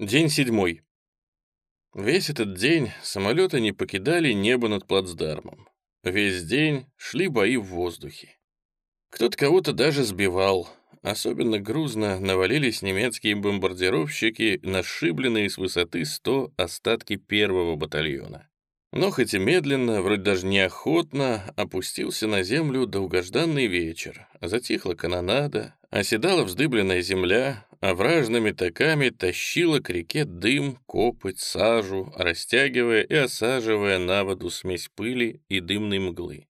День седьмой. Весь этот день самолеты не покидали небо над плацдармом. Весь день шли бои в воздухе. Кто-то кого-то даже сбивал. Особенно грузно навалились немецкие бомбардировщики, нашибленные с высоты 100 остатки первого батальона. Но хоть и медленно, вроде даже неохотно, опустился на землю долгожданный вечер. Затихла канонада, оседала вздыбленная земля, а вражными токами тащила к реке дым, копоть, сажу, растягивая и осаживая на воду смесь пыли и дымной мглы.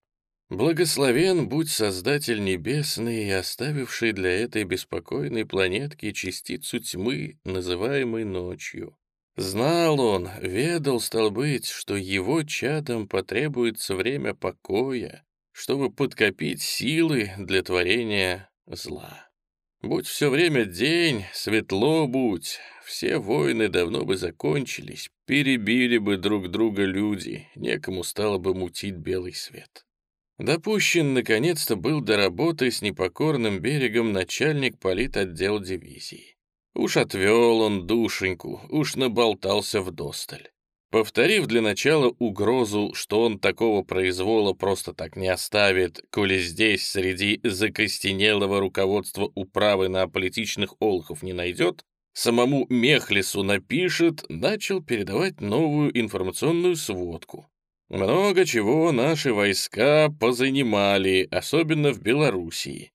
Благословен будь Создатель Небесный оставивший для этой беспокойной планетки частицу тьмы, называемой ночью. Знал он, ведал, стал быть, что его чадам потребуется время покоя, чтобы подкопить силы для творения зла. Будь все время день, светло будь, все войны давно бы закончились, перебили бы друг друга люди, некому стало бы мутить белый свет. Допущен, наконец-то, был до работы с непокорным берегом начальник политотдел дивизии. Уж отвел он душеньку, уж наболтался в досталь. Повторив для начала угрозу, что он такого произвола просто так не оставит, коли здесь среди закостенелого руководства управы на политичных олхов не найдет, самому Мехлису напишет, начал передавать новую информационную сводку. Много чего наши войска позанимали, особенно в Белоруссии.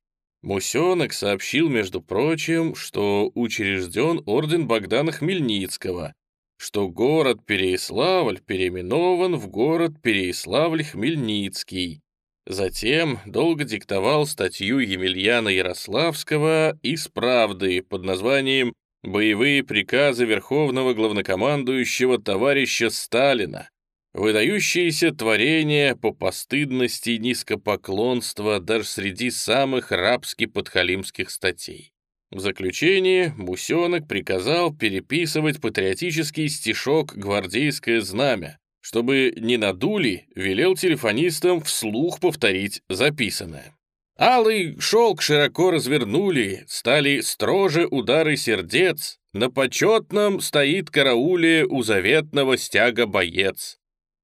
Мусенок сообщил, между прочим, что учрежден орден Богдана Хмельницкого, что город Переяславль переименован в город Переяславль-Хмельницкий. Затем долго диктовал статью Емельяна Ярославского из «Правды» под названием «Боевые приказы Верховного главнокомандующего товарища Сталина», Выдающиеся творения по постыдности и низкопоклонства даже среди самых рабски-подхалимских статей. В заключение Мусенок приказал переписывать патриотический стишок «Гвардейское знамя», чтобы не надули, велел телефонистам вслух повторить записанное. Алый шелк широко развернули, стали строже удары сердец, на почетном стоит карауле у заветного стяга боец.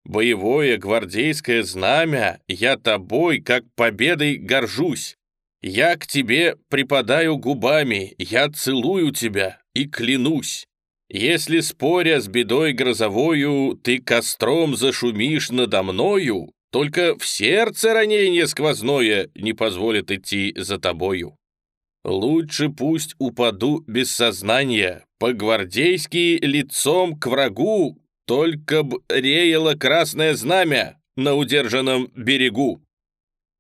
Боевое гвардейское знамя, я тобой, как победой, горжусь. Я к тебе припадаю губами, я целую тебя и клянусь. Если, споря с бедой грозовою, ты костром зашумишь надо мною, только в сердце ранение сквозное не позволит идти за тобою. Лучше пусть упаду без сознания, по-гвардейски лицом к врагу, только б реяло красное знамя на удержанном берегу.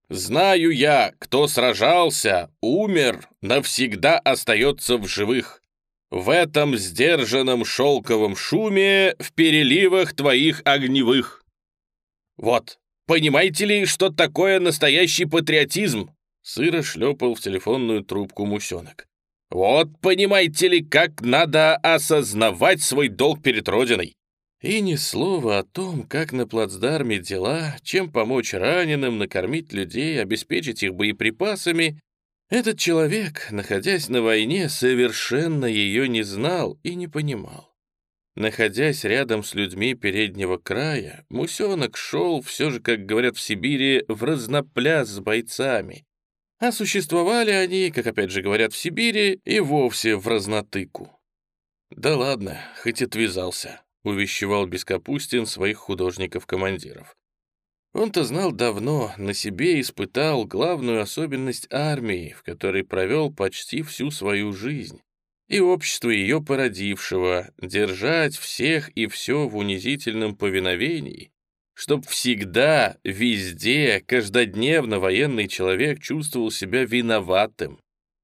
Знаю я, кто сражался, умер, навсегда остается в живых. В этом сдержанном шелковом шуме, в переливах твоих огневых. Вот, понимаете ли, что такое настоящий патриотизм? Сыро шлепал в телефонную трубку мусенок. Вот понимаете ли, как надо осознавать свой долг перед Родиной. И ни слова о том, как на плацдарме дела, чем помочь раненым, накормить людей, обеспечить их боеприпасами. Этот человек, находясь на войне, совершенно ее не знал и не понимал. Находясь рядом с людьми переднего края, Мусенок шел, все же, как говорят в Сибири, в разнопляс с бойцами. А существовали они, как опять же говорят в Сибири, и вовсе в разнотыку. Да ладно, хоть отвязался увещевал Бескапустин своих художников-командиров. Он-то знал давно, на себе испытал главную особенность армии, в которой провел почти всю свою жизнь, и общество ее породившего, держать всех и все в унизительном повиновении, чтоб всегда, везде, каждодневно военный человек чувствовал себя виноватым,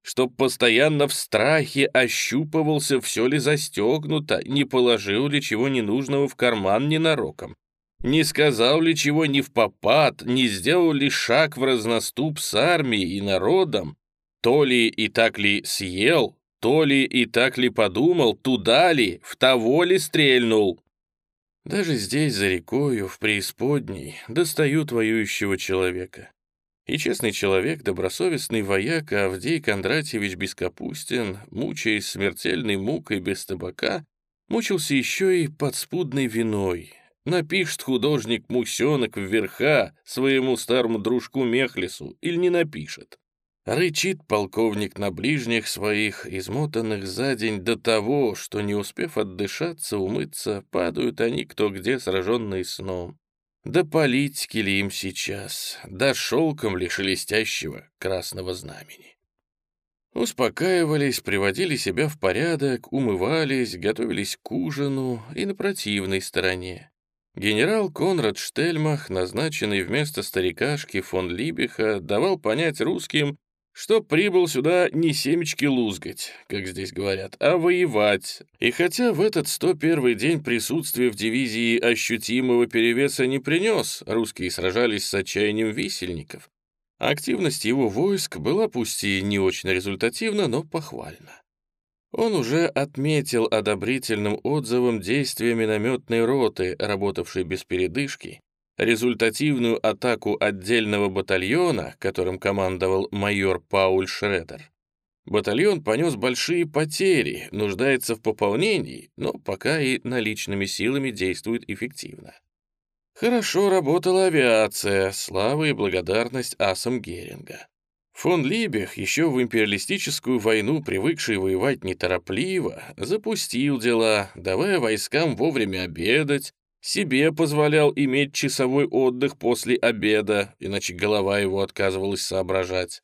чтоб постоянно в страхе ощупывался, все ли застегнуто, не положил ли чего ненужного в карман ненароком, не сказал ли чего не в попад, не сделал ли шаг в разноступ с армией и народом, то ли и так ли съел, то ли и так ли подумал, туда ли, в того ли стрельнул. Даже здесь, за рекою, в преисподней, достают воюющего человека. И честный человек, добросовестный вояк Авдей Кондратьевич Бескапустин, мучаясь смертельной мукой без табака, Мучился еще и подспудной виной. Напишет художник Мусенок вверха своему старому дружку Мехлису или не напишет. Рычит полковник на ближних своих, измотанных за день до того, что, не успев отдышаться, умыться, падают они кто где, сраженные сном. Да политики ли им сейчас, да шелком ли шелестящего красного знамени. Успокаивались, приводили себя в порядок, умывались, готовились к ужину и на противной стороне. Генерал Конрад Штельмах, назначенный вместо старикашки фон Либиха, давал понять русским, что прибыл сюда не семечки лузгать, как здесь говорят, а воевать. И хотя в этот 101 день присутствие в дивизии ощутимого перевеса не принес, русские сражались с отчаянием висельников, активность его войск была пусть и не очень результативна, но похвальна. Он уже отметил одобрительным отзывом действия минометной роты, работавшей без передышки, результативную атаку отдельного батальона, которым командовал майор Пауль Шредер. Батальон понес большие потери, нуждается в пополнении, но пока и наличными силами действует эффективно. Хорошо работала авиация, слава и благодарность асам Геринга. Фон Либех, еще в империалистическую войну, привыкший воевать неторопливо, запустил дела, давая войскам вовремя обедать, себе позволял иметь часовой отдых после обеда, иначе голова его отказывалась соображать.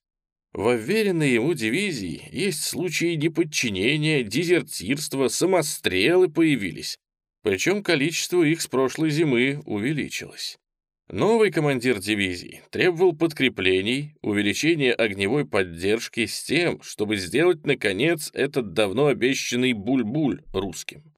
В уверенной ему дивизии есть случаи неподчинения, дезертирства, самострелы появились, причем количество их с прошлой зимы увеличилось. Новый командир дивизии требовал подкреплений, увеличения огневой поддержки с тем, чтобы сделать, наконец, этот давно обещанный буль-буль русским.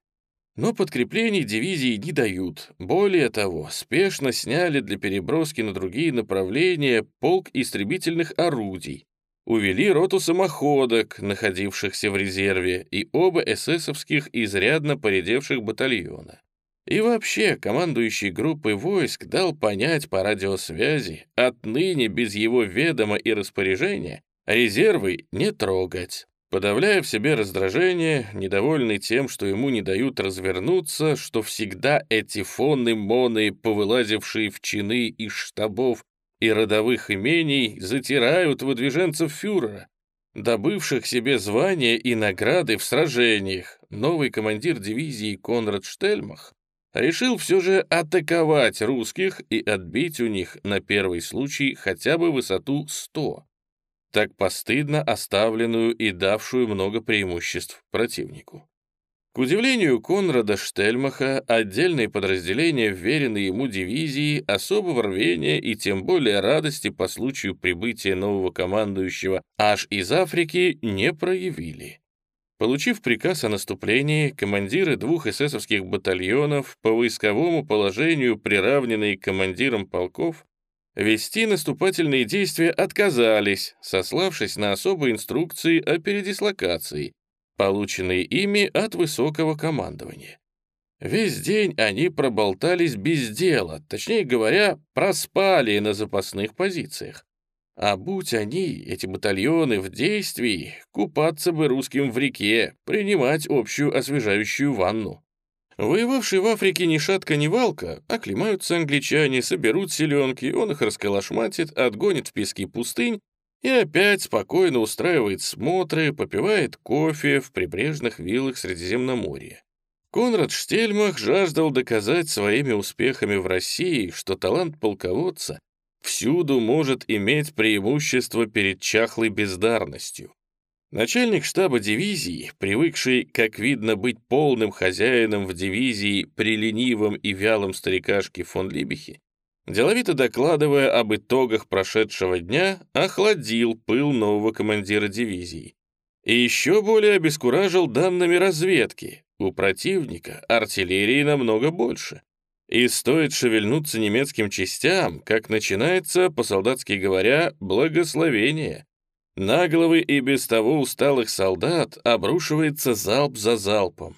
Но подкреплений дивизии не дают. Более того, спешно сняли для переброски на другие направления полк истребительных орудий, увели роту самоходок, находившихся в резерве, и оба эсэсовских изрядно поредевших батальона. И вообще, командующий группой войск дал понять по радиосвязи, отныне без его ведома и распоряжения резервы не трогать. Подавляя в себе раздражение, недовольный тем, что ему не дают развернуться, что всегда эти фоны-моны, повылазившие в чины из штабов и родовых имений, затирают выдвиженцев фюрера, добывших себе звания и награды в сражениях, новый командир дивизии Конрад Штельмах решил все же атаковать русских и отбить у них на первый случай хотя бы высоту 100 так постыдно оставленную и давшую много преимуществ противнику. К удивлению Конрада Штельмаха, отдельные подразделения вверенные ему дивизии особого рвения и тем более радости по случаю прибытия нового командующего аж из Африки не проявили. Получив приказ о наступлении, командиры двух эсэсовских батальонов по войсковому положению, приравненные к командирам полков, вести наступательные действия отказались, сославшись на особые инструкции о передислокации, полученные ими от высокого командования. Весь день они проболтались без дела, точнее говоря, проспали на запасных позициях. А будь они, эти батальоны, в действии, купаться бы русским в реке, принимать общую освежающую ванну. Воевавший в Африке ни шатка, ни валка, оклемаются англичане, соберут селенки, он их расколошматит, отгонит в пески пустынь и опять спокойно устраивает смотры, попивает кофе в прибрежных виллах Средиземноморья. Конрад Штельмах жаждал доказать своими успехами в России, что талант полководца всюду может иметь преимущество перед чахлой бездарностью. Начальник штаба дивизии, привыкший, как видно, быть полным хозяином в дивизии при ленивом и вялом старикашке фон Либихе, деловито докладывая об итогах прошедшего дня, охладил пыл нового командира дивизии. И еще более обескуражил данными разведки. У противника артиллерии намного больше. И стоит шевельнуться немецким частям, как начинается, по-солдатски говоря, благословение. На головы и без того усталых солдат обрушивается залп за залпом.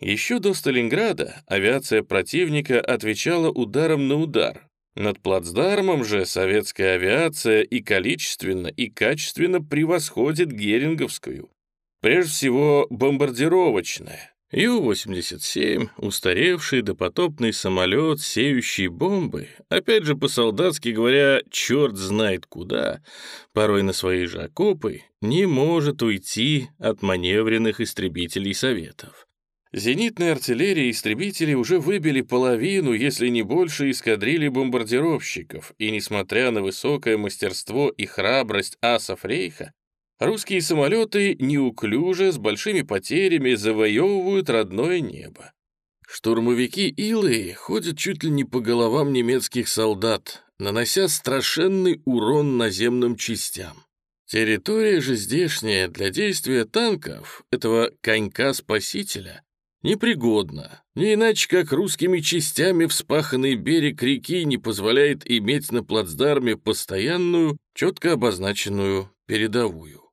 Еще до Сталинграда авиация противника отвечала ударом на удар. Над плацдармом же советская авиация и количественно, и качественно превосходит геринговскую. Прежде всего, бомбардировочная. Ю-87, устаревший допотопный самолет, сеющий бомбы, опять же по-солдатски говоря, черт знает куда, порой на свои же окопы, не может уйти от маневренных истребителей Советов. Зенитная артиллерия и истребители уже выбили половину, если не больше, эскадрильи бомбардировщиков, и, несмотря на высокое мастерство и храбрость асов Рейха, русские самолеты неуклюже, с большими потерями завоевывают родное небо. Штурмовики Илы ходят чуть ли не по головам немецких солдат, нанося страшенный урон наземным частям. Территория же здешняя для действия танков, этого конька-спасителя, непригодна, не иначе как русскими частями вспаханный берег реки не позволяет иметь на плацдарме постоянную, четко обозначенную передовую.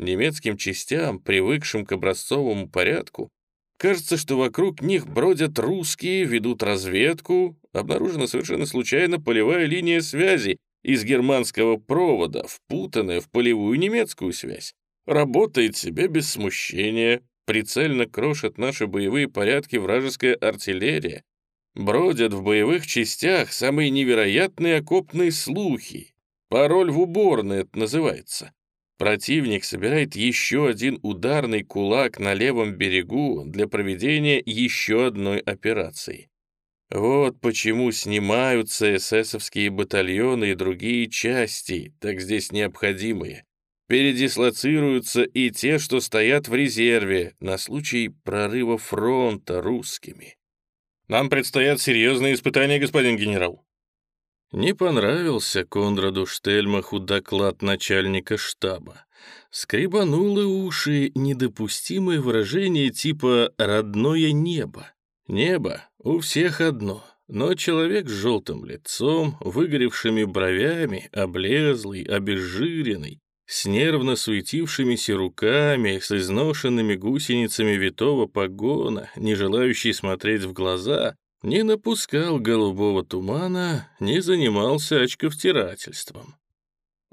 Немецким частям, привыкшим к образцовому порядку, кажется, что вокруг них бродят русские, ведут разведку, обнаружена совершенно случайно полевая линия связи из германского провода, впутанная в полевую немецкую связь. Работает себе без смущения, прицельно крошат наши боевые порядки вражеская артиллерия, бродят в боевых частях самые невероятные окопные слухи. Пароль в уборной это называется. Противник собирает еще один ударный кулак на левом берегу для проведения еще одной операции. Вот почему снимаются эсэсовские батальоны и другие части, так здесь необходимые передислоцируются и те, что стоят в резерве на случай прорыва фронта русскими. Нам предстоят серьезные испытания, господин генерал. Не понравился Конраду Штельмаху доклад начальника штаба. Скребануло уши недопустимое выражение типа «родное небо». Небо у всех одно, но человек с желтым лицом, выгоревшими бровями, облезлый, обезжиренный, с нервно суетившимися руками, с изношенными гусеницами витого погона, не желающий смотреть в глаза, не напускал голубого тумана, не занимался очковтирательством.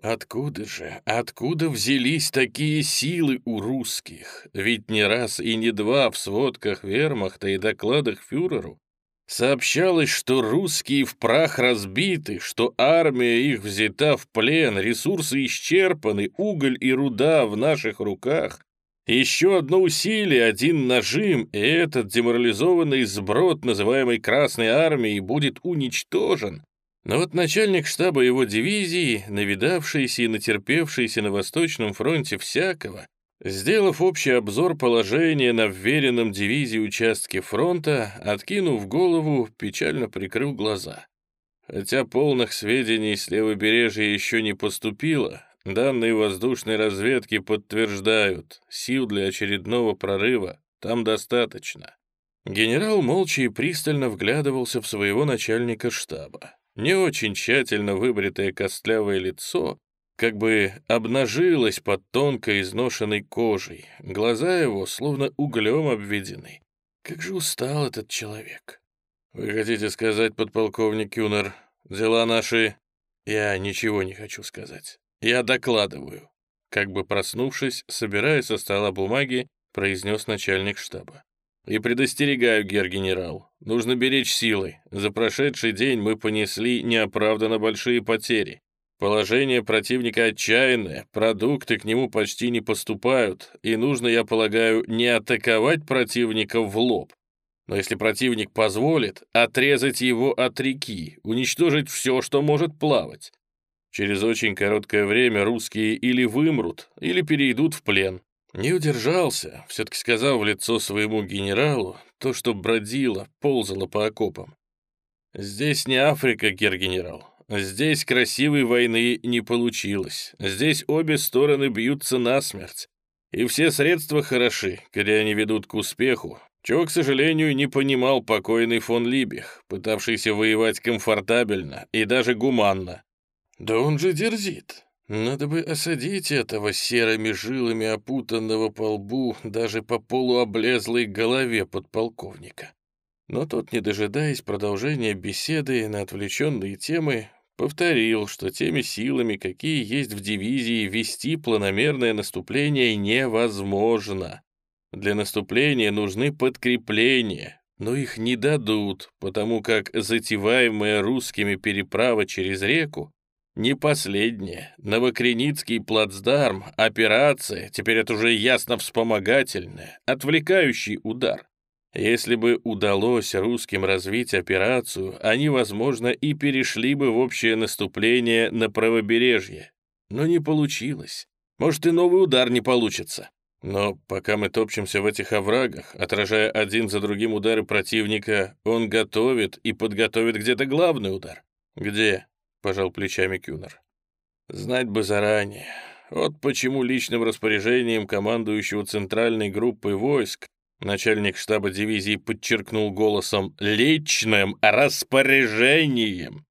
Откуда же, откуда взялись такие силы у русских? Ведь не раз и не два в сводках вермахта и докладах фюреру Сообщалось, что русские в прах разбиты, что армия их взята в плен, ресурсы исчерпаны, уголь и руда в наших руках. Еще одно усилие, один нажим, и этот деморализованный сброд, называемый Красной Армией, будет уничтожен. Но вот начальник штаба его дивизии, навидавшийся и натерпевшийся на Восточном фронте всякого, Сделав общий обзор положения на вверенном дивизии участке фронта, откинув голову, печально прикрыл глаза. Хотя полных сведений с левобережья еще не поступило, данные воздушной разведки подтверждают, сил для очередного прорыва там достаточно. Генерал молча и пристально вглядывался в своего начальника штаба. Не очень тщательно выбритое костлявое лицо как бы обнажилась под тонкой изношенной кожей. Глаза его словно углем обведены. Как же устал этот человек. «Вы хотите сказать, подполковник Кюнер, дела наши...» «Я ничего не хочу сказать. Я докладываю». Как бы проснувшись, собирая со стола бумаги, произнес начальник штаба. «И предостерегаю, гер-генерал, нужно беречь силы. За прошедший день мы понесли неоправданно большие потери. Положение противника отчаянное, продукты к нему почти не поступают, и нужно, я полагаю, не атаковать противника в лоб, но если противник позволит, отрезать его от реки, уничтожить все, что может плавать. Через очень короткое время русские или вымрут, или перейдут в плен. Не удержался, все-таки сказал в лицо своему генералу то, что бродило, ползало по окопам. «Здесь не Африка, гер-генерал. Здесь красивой войны не получилось. Здесь обе стороны бьются насмерть. И все средства хороши, когда они ведут к успеху, чего, к сожалению, не понимал покойный фон Либих, пытавшийся воевать комфортабельно и даже гуманно. Да он же дерзит. Надо бы осадить этого серыми жилами опутанного по лбу даже по полуоблезлой голове подполковника. Но тот, не дожидаясь продолжения беседы на отвлеченные темы, Повторил, что теми силами, какие есть в дивизии, вести планомерное наступление невозможно. Для наступления нужны подкрепления, но их не дадут, потому как затеваемая русскими переправа через реку не последняя. Новокреницкий плацдарм, операция, теперь это уже ясно вспомогательная, отвлекающий удар. Если бы удалось русским развить операцию, они, возможно, и перешли бы в общее наступление на правобережье. Но не получилось. Может, и новый удар не получится. Но пока мы топчемся в этих оврагах, отражая один за другим удары противника, он готовит и подготовит где-то главный удар. Где? — пожал плечами Кюнер. «Знать бы заранее. Вот почему личным распоряжением командующего центральной группой войск начальник штаба дивизии подчеркнул голосом «личным распоряжением»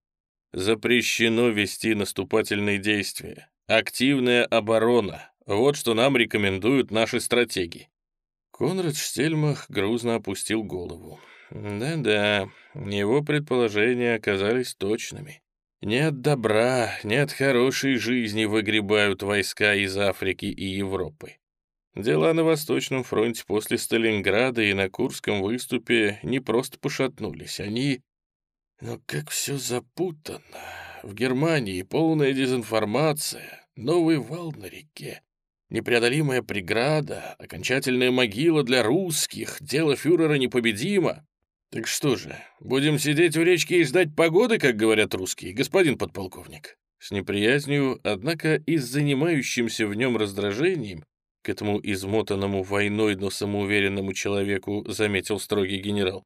запрещено вести наступательные действия. Активная оборона. Вот что нам рекомендуют наши стратеги. Конрад Штельмах грузно опустил голову. Да-да, его предположения оказались точными. Нет добра, нет хорошей жизни выгребают войска из Африки и Европы. Дела на Восточном фронте после Сталинграда и на Курском выступе не просто пошатнулись, они... Но как все запутано. В Германии полная дезинформация, новый вал на реке, непреодолимая преграда, окончательная могила для русских, дело фюрера непобедимо. «Так что же, будем сидеть у речки и ждать погоды, как говорят русские, господин подполковник?» С неприязнью, однако и с занимающимся в нем раздражением, к этому измотанному войной, но самоуверенному человеку заметил строгий генерал.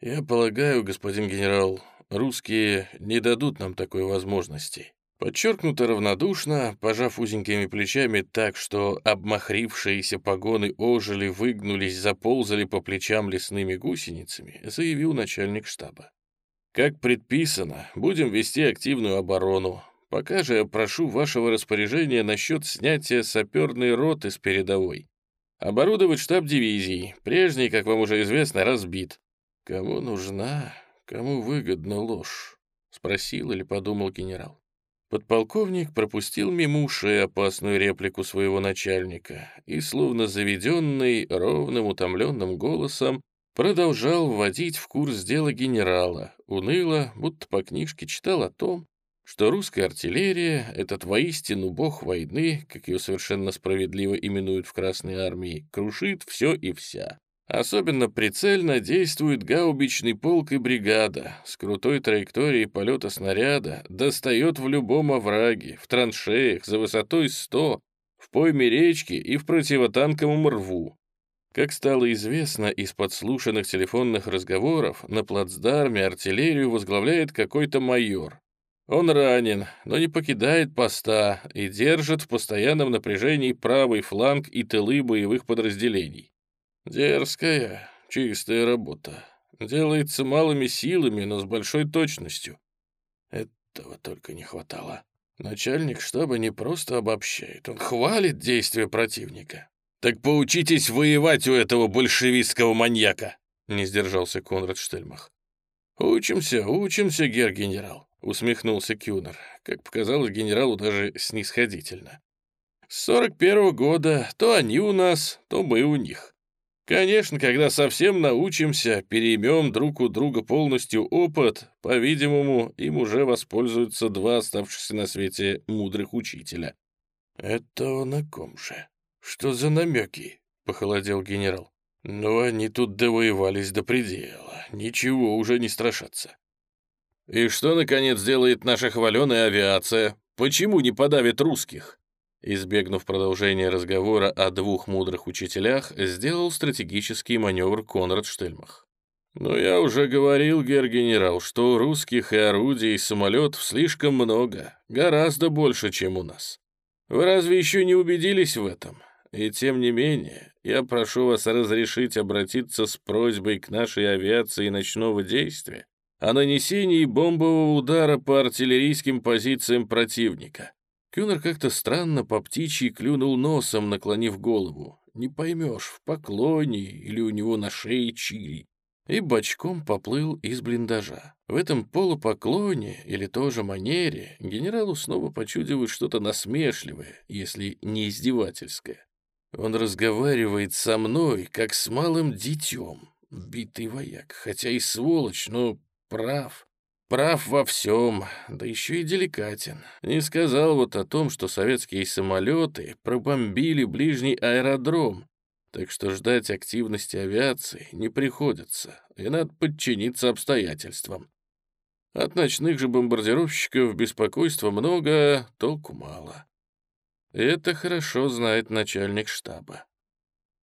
«Я полагаю, господин генерал, русские не дадут нам такой возможности. Подчеркнуто равнодушно, пожав узенькими плечами так, что обмахрившиеся погоны ожили, выгнулись, заползали по плечам лесными гусеницами, заявил начальник штаба. «Как предписано, будем вести активную оборону. Пока же я прошу вашего распоряжения насчет снятия саперной роты с передовой. Оборудовать штаб дивизии. Прежний, как вам уже известно, разбит. Кому нужна, кому выгодна ложь?» — спросил или подумал генерал. Подполковник пропустил мимо ушей опасную реплику своего начальника и, словно заведенный, ровным утомленным голосом, продолжал вводить в курс дела генерала, уныло, будто по книжке читал о том, что русская артиллерия, этот воистину бог войны, как ее совершенно справедливо именуют в Красной армии, крушит все и вся. Особенно прицельно действует гаубичный полк и бригада. С крутой траекторией полета снаряда достает в любом овраге, в траншеях, за высотой 100, в пойме речки и в противотанковом рву. Как стало известно из подслушанных телефонных разговоров, на плацдарме артиллерию возглавляет какой-то майор. Он ранен, но не покидает поста и держит в постоянном напряжении правый фланг и тылы боевых подразделений. Дерзкая, чистая работа. Делается малыми силами, но с большой точностью. Этого только не хватало. Начальник штаба не просто обобщает, он хвалит действия противника. «Так поучитесь воевать у этого большевистского маньяка!» — не сдержался Конрад Штельмах. «Учимся, учимся, гер-генерал», — усмехнулся Кюнер, как показалось генералу даже снисходительно. «С сорок первого года то они у нас, то мы у них. Конечно, когда совсем научимся, переймем друг у друга полностью опыт, по-видимому, им уже воспользуются два оставшихся на свете мудрых учителя. «Это он о ком же? Что за намеки?» — похолодел генерал. «Ну, они тут довоевались до предела, ничего уже не страшатся». «И что, наконец, делает наша хваленая авиация? Почему не подавит русских?» Избегнув продолжения разговора о двух мудрых учителях, сделал стратегический маневр Конрад Штельмах. «Но я уже говорил, гер-генерал, что русских и орудий, и самолетов слишком много, гораздо больше, чем у нас. Вы разве еще не убедились в этом? И тем не менее, я прошу вас разрешить обратиться с просьбой к нашей авиации ночного действия о нанесении бомбового удара по артиллерийским позициям противника. Кюнер как-то странно по птичьи клюнул носом, наклонив голову. Не поймешь, в поклоне или у него на шее чири. И бочком поплыл из блиндажа. В этом полупоклоне или тоже манере генералу снова почудилось что-то насмешливое, если не издевательское. Он разговаривает со мной, как с малым детем, битый вояк, хотя и сволочь, но прав. Прав во всем, да еще и деликатен. Не сказал вот о том, что советские самолеты пробомбили ближний аэродром, так что ждать активности авиации не приходится, и надо подчиниться обстоятельствам. От ночных же бомбардировщиков беспокойства много, толку мало. Это хорошо знает начальник штаба.